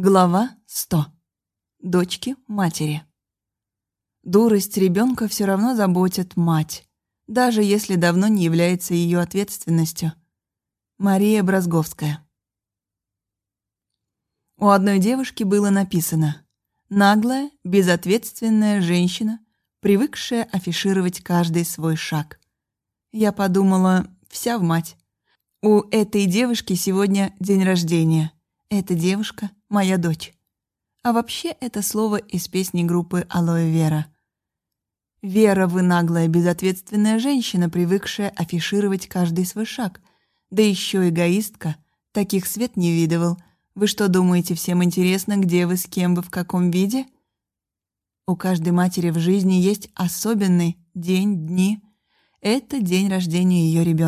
Глава 100. Дочки матери. Дурость ребенка все равно заботит мать, даже если давно не является ее ответственностью. Мария Бразговская. У одной девушки было написано «Наглая, безответственная женщина, привыкшая афишировать каждый свой шаг». Я подумала, вся в мать. У этой девушки сегодня день рождения. Эта девушка — моя дочь. А вообще это слово из песни группы «Алоэ Вера». Вера, вы наглая, безответственная женщина, привыкшая афишировать каждый свой шаг. Да еще эгоистка. Таких свет не видывал. Вы что, думаете, всем интересно, где вы, с кем вы, в каком виде? У каждой матери в жизни есть особенный день, дни. Это день рождения ее ребенка.